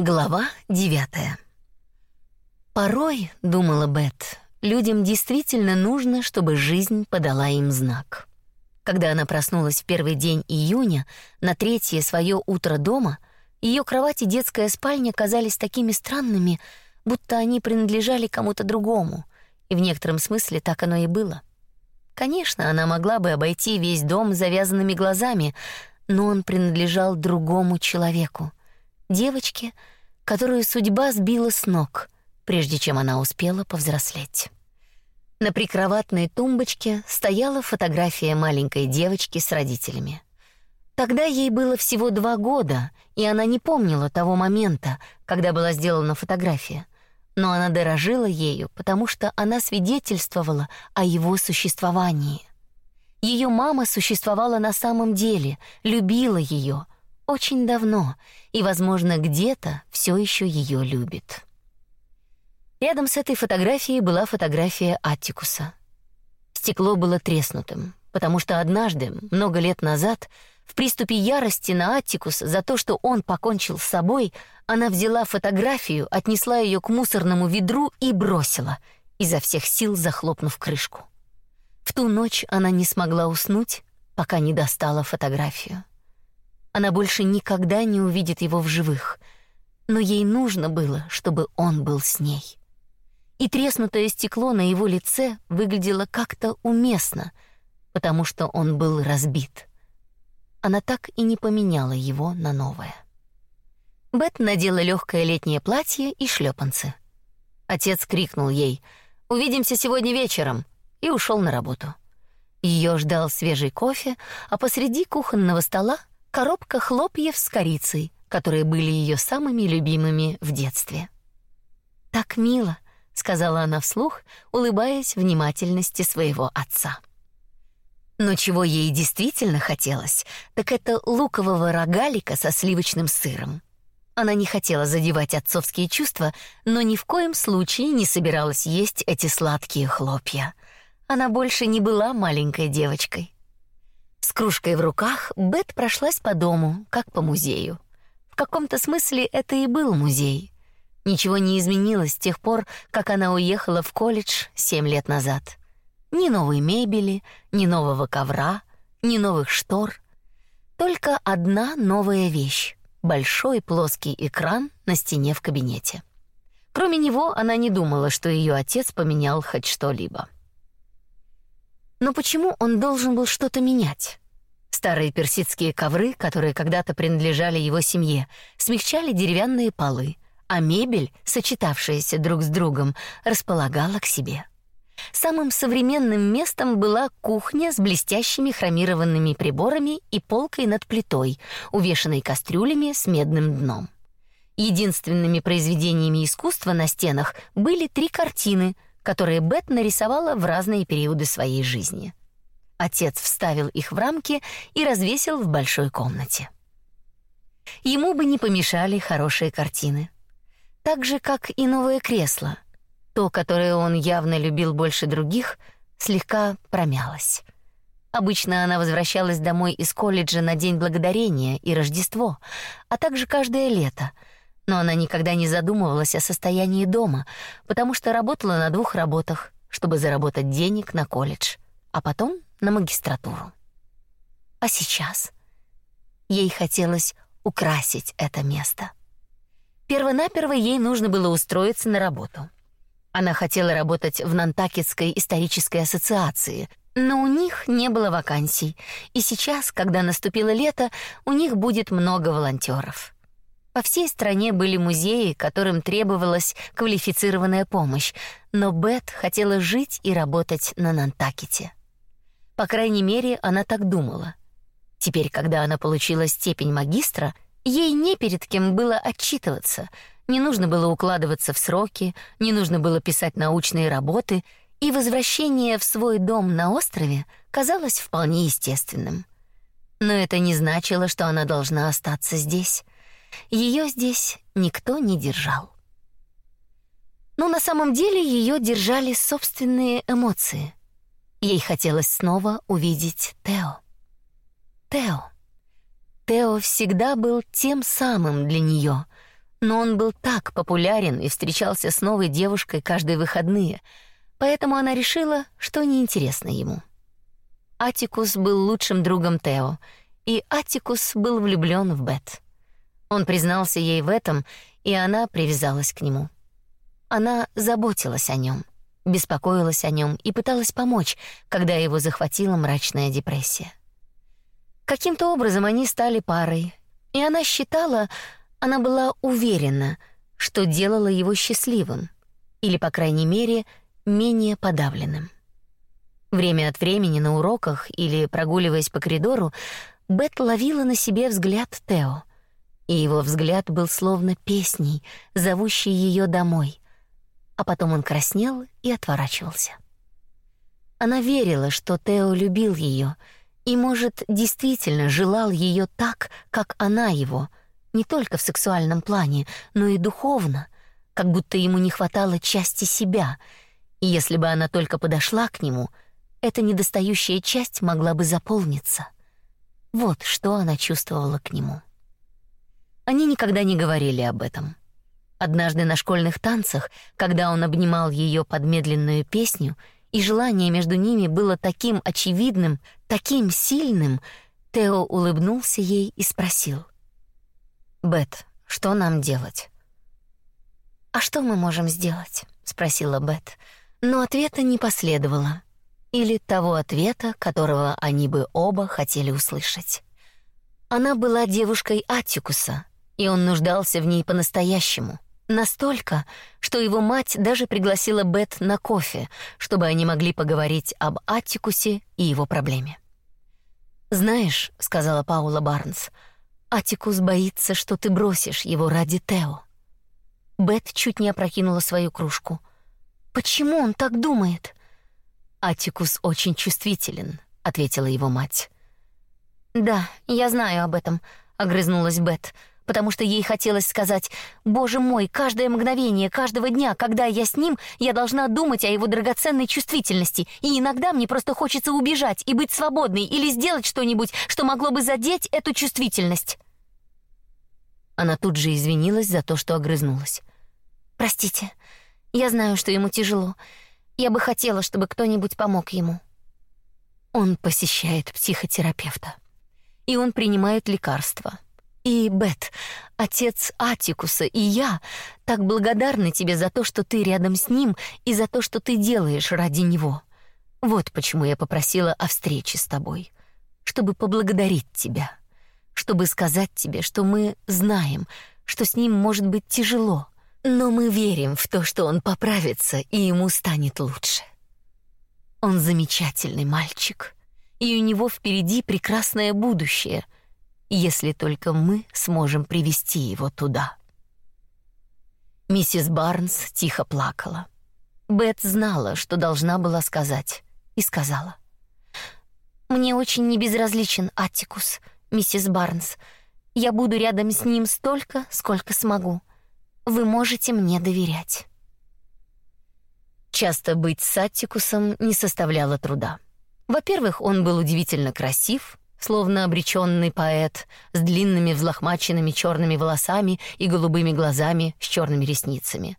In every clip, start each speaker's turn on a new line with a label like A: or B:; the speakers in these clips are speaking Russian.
A: Глава девятая. Порой, думала Бет, людям действительно нужно, чтобы жизнь подала им знак. Когда она проснулась в первый день июня, на третье свое утро дома, ее кровать и детская спальня казались такими странными, будто они принадлежали кому-то другому, и в некотором смысле так оно и было. Конечно, она могла бы обойти весь дом завязанными глазами, но он принадлежал другому человеку девочке, которую судьба сбила с ног, прежде чем она успела повзрослеть. На прикроватной тумбочке стояла фотография маленькой девочки с родителями. Тогда ей было всего два года, и она не помнила того момента, когда была сделана фотография. Но она дорожила ею, потому что она свидетельствовала о его существовании. Ее мама существовала на самом деле, любила ее — очень давно и, возможно, где-то все еще ее любит. Рядом с этой фотографией была фотография Аттикуса. Стекло было треснутым, потому что однажды, много лет назад, в приступе ярости на Аттикус за то, что он покончил с собой, она взяла фотографию, отнесла ее к мусорному ведру и бросила, изо всех сил захлопнув крышку. В ту ночь она не смогла уснуть, пока не достала фотографию. Она больше никогда не увидит его в живых, но ей нужно было, чтобы он был с ней. И треснутое стекло на его лице выглядело как-то уместно, потому что он был разбит. Она так и не поменяла его на новое. Бет надела легкое летнее платье и шлепанцы. Отец крикнул ей: "Увидимся сегодня вечером", и ушел на работу. Ее ждал свежий кофе, а посреди кухонного стола коробка хлопьев с корицей, которые были ее самыми любимыми в детстве. Так мило, сказала она вслух, улыбаясь внимательности своего отца. Но чего ей действительно хотелось, так это лукового рогалика со сливочным сыром. Она не хотела задевать отцовские чувства, но ни в коем случае не собиралась есть эти сладкие хлопья. Она больше не была маленькой девочкой. С кружкой в руках Бет прошлась по дому, как по музею. В каком-то смысле это и был музей. Ничего не изменилось с тех пор, как она уехала в колледж семь лет назад. Ни новой мебели, ни нового ковра, ни новых штор. Только одна новая вещь — большой плоский экран на стене в кабинете. Кроме него она не думала, что ее отец поменял хоть что-либо. Но почему он должен был что-то менять? Старые персидские ковры, которые когда-то принадлежали его семье, смягчали деревянные полы, а мебель, сочетавшаяся друг с другом, располагала к себе. Самым современным местом была кухня с блестящими хромированными приборами и полкой над плитой, увешанной кастрюлями с медным дном. Единственными произведениями искусства на стенах были три картины — которые Бет нарисовала в разные периоды своей жизни. Отец вставил их в рамки и развесил в большой комнате. Ему бы не помешали хорошие картины. Так же, как и новое кресло. То, которое он явно любил больше других, слегка промялось. Обычно она возвращалась домой из колледжа на День Благодарения и Рождество, а также каждое лето — но она никогда не задумывалась о состоянии дома, потому что работала на двух работах, чтобы заработать денег на колледж, а потом на магистратуру. А сейчас ей хотелось украсить это место. Первонаперво ей нужно было устроиться на работу. Она хотела работать в Нантакетской исторической ассоциации, но у них не было вакансий, и сейчас, когда наступило лето, у них будет много волонтеров. По всей стране были музеи, которым требовалась квалифицированная помощь, но Бет хотела жить и работать на Нантакете. По крайней мере, она так думала. Теперь, когда она получила степень магистра, ей не перед кем было отчитываться, не нужно было укладываться в сроки, не нужно было писать научные работы, и возвращение в свой дом на острове казалось вполне естественным. Но это не значило, что она должна остаться здесь. Ее здесь никто не держал. Но на самом деле ее держали собственные эмоции. Ей хотелось снова увидеть Тео. Тео. Тео всегда был тем самым для нее, но он был так популярен и встречался с новой девушкой каждые выходные, поэтому она решила, что неинтересно ему. Атикус был лучшим другом Тео, и Атикус был влюблен в Бет. Он признался ей в этом, и она привязалась к нему. Она заботилась о нем, беспокоилась о нем и пыталась помочь, когда его захватила мрачная депрессия. Каким-то образом они стали парой, и она считала, она была уверена, что делала его счастливым, или, по крайней мере, менее подавленным. Время от времени на уроках или прогуливаясь по коридору, Бет ловила на себе взгляд Тео, и его взгляд был словно песней, зовущей ее домой. А потом он краснел и отворачивался. Она верила, что Тео любил ее и, может, действительно желал ее так, как она его, не только в сексуальном плане, но и духовно, как будто ему не хватало части себя. И если бы она только подошла к нему, эта недостающая часть могла бы заполниться. Вот что она чувствовала к нему. Они никогда не говорили об этом. Однажды на школьных танцах, когда он обнимал ее под медленную песню, и желание между ними было таким очевидным, таким сильным, Тео улыбнулся ей и спросил: "Бет, что нам делать?" "А что мы можем сделать?" спросила Бет, но ответа не последовало. Или того ответа, которого они бы оба хотели услышать. Она была девушкой Атикуса, и он нуждался в ней по-настоящему. Настолько, что его мать даже пригласила Бет на кофе, чтобы они могли поговорить об Аттикусе и его проблеме. «Знаешь», — сказала Паула Барнс, — «Аттикус боится, что ты бросишь его ради Тео». Бет чуть не опрокинула свою кружку. «Почему он так думает?» «Аттикус очень чувствителен», — ответила его мать. «Да, я знаю об этом», — огрызнулась Бет, — потому что ей хотелось сказать «Боже мой, каждое мгновение, каждого дня, когда я с ним, я должна думать о его драгоценной чувствительности, и иногда мне просто хочется убежать и быть свободной или сделать что-нибудь, что могло бы задеть эту чувствительность». Она тут же извинилась за то, что огрызнулась. «Простите, я знаю, что ему тяжело. Я бы хотела, чтобы кто-нибудь помог ему». Он посещает психотерапевта. И он принимает лекарства и Бет, отец Атикуса и я так благодарны тебе за то, что ты рядом с ним и за то, что ты делаешь ради него. Вот почему я попросила о встрече с тобой, чтобы поблагодарить тебя, чтобы сказать тебе, что мы знаем, что с ним может быть тяжело, но мы верим в то, что он поправится и ему станет лучше. Он замечательный мальчик, и у него впереди прекрасное будущее — если только мы сможем привести его туда. Миссис Барнс тихо плакала. Бет знала, что должна была сказать, и сказала: "Мне очень небезразличен Аттикус, миссис Барнс. Я буду рядом с ним столько, сколько смогу. Вы можете мне доверять". Часто быть с Аттикусом не составляло труда. Во-первых, он был удивительно красив, словно обреченный поэт с длинными взлохмаченными черными волосами и голубыми глазами с черными ресницами.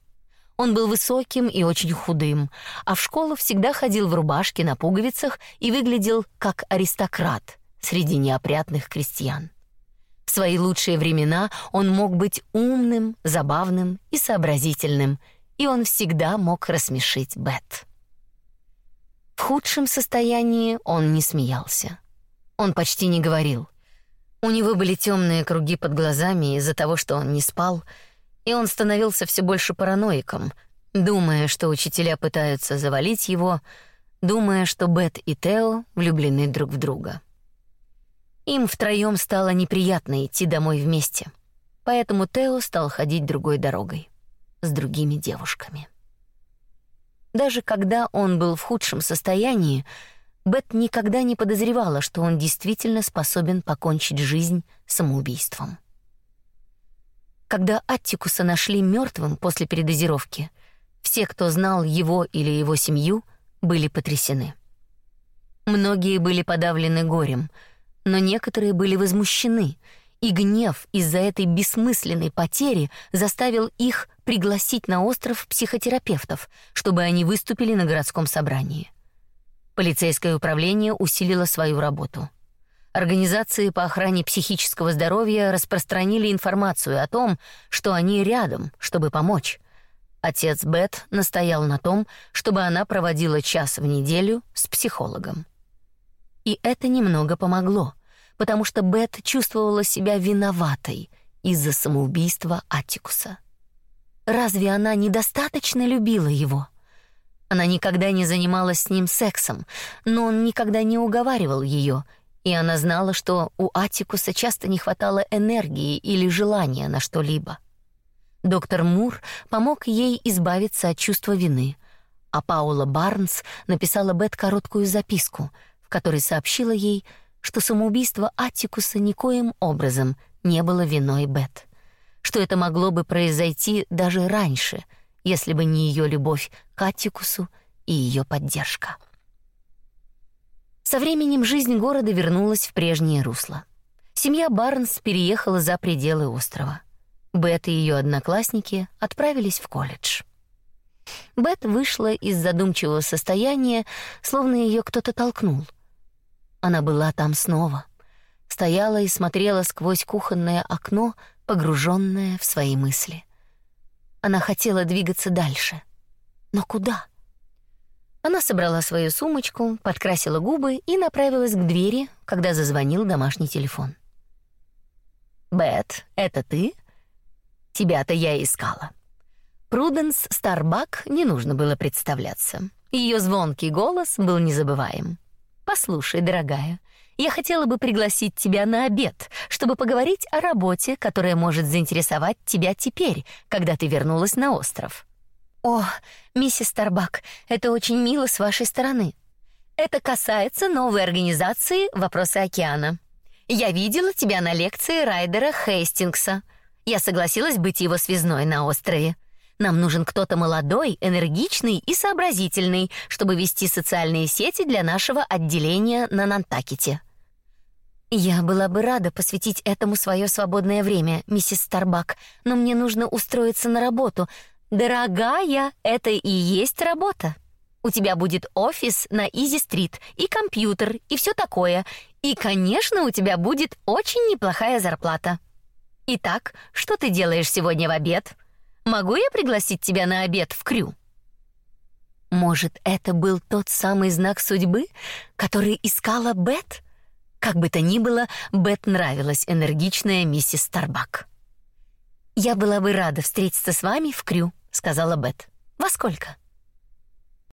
A: Он был высоким и очень худым, а в школу всегда ходил в рубашке на пуговицах и выглядел как аристократ среди неопрятных крестьян. В свои лучшие времена он мог быть умным, забавным и сообразительным, и он всегда мог рассмешить Бет. В худшем состоянии он не смеялся. Он почти не говорил. У него были темные круги под глазами из-за того, что он не спал, и он становился все больше параноиком, думая, что учителя пытаются завалить его, думая, что Бет и Тео влюблены друг в друга. Им втроем стало неприятно идти домой вместе, поэтому Тео стал ходить другой дорогой, с другими девушками. Даже когда он был в худшем состоянии, Бет никогда не подозревала, что он действительно способен покончить жизнь самоубийством. Когда Аттикуса нашли мертвым после передозировки, все, кто знал его или его семью, были потрясены. Многие были подавлены горем, но некоторые были возмущены, И гнев из-за этой бессмысленной потери заставил их пригласить на остров психотерапевтов, чтобы они выступили на городском собрании. Полицейское управление усилило свою работу. Организации по охране психического здоровья распространили информацию о том, что они рядом, чтобы помочь. Отец Бет настоял на том, чтобы она проводила час в неделю с психологом. И это немного помогло, потому что Бет чувствовала себя виноватой из-за самоубийства Атикуса. Разве она недостаточно любила его? Она никогда не занималась с ним сексом, но он никогда не уговаривал ее, и она знала, что у Атикуса часто не хватало энергии или желания на что-либо. Доктор Мур помог ей избавиться от чувства вины, а Паула Барнс написала Бет короткую записку, в которой сообщила ей, что самоубийство Атикуса никоим образом не было виной Бет, что это могло бы произойти даже раньше — если бы не ее любовь к Аттикусу и ее поддержка. Со временем жизнь города вернулась в прежнее русло. Семья Барнс переехала за пределы острова. Бет и ее одноклассники отправились в колледж. Бет вышла из задумчивого состояния, словно ее кто-то толкнул. Она была там снова, стояла и смотрела сквозь кухонное окно, погруженная в свои мысли. Она хотела двигаться дальше. Но куда? Она собрала свою сумочку, подкрасила губы и направилась к двери, когда зазвонил домашний телефон. «Бет, это ты? Тебя-то я искала». Пруденс Старбак не нужно было представляться. Ее звонкий голос был незабываем. «Послушай, дорогая, я хотела бы пригласить тебя на обед, чтобы поговорить о работе, которая может заинтересовать тебя теперь, когда ты вернулась на остров. О, миссис Старбак, это очень мило с вашей стороны. Это касается новой организации Вопросы океана. Я видела тебя на лекции Райдера Хейстингса. Я согласилась быть его связной на острове. Нам нужен кто-то молодой, энергичный и сообразительный, чтобы вести социальные сети для нашего отделения на Нантакете. Я была бы рада посвятить этому свое свободное время, миссис Старбак, но мне нужно устроиться на работу. Дорогая, это и есть работа. У тебя будет офис на Изи-стрит и компьютер и все такое. И, конечно, у тебя будет очень неплохая зарплата. Итак, что ты делаешь сегодня в обед? Могу я пригласить тебя на обед в Крю? Может, это был тот самый знак судьбы, который искала Бет? Как бы то ни было, Бет нравилась энергичная миссис Старбак. «Я была бы рада встретиться с вами в Крю», — сказала Бет. «Во сколько?»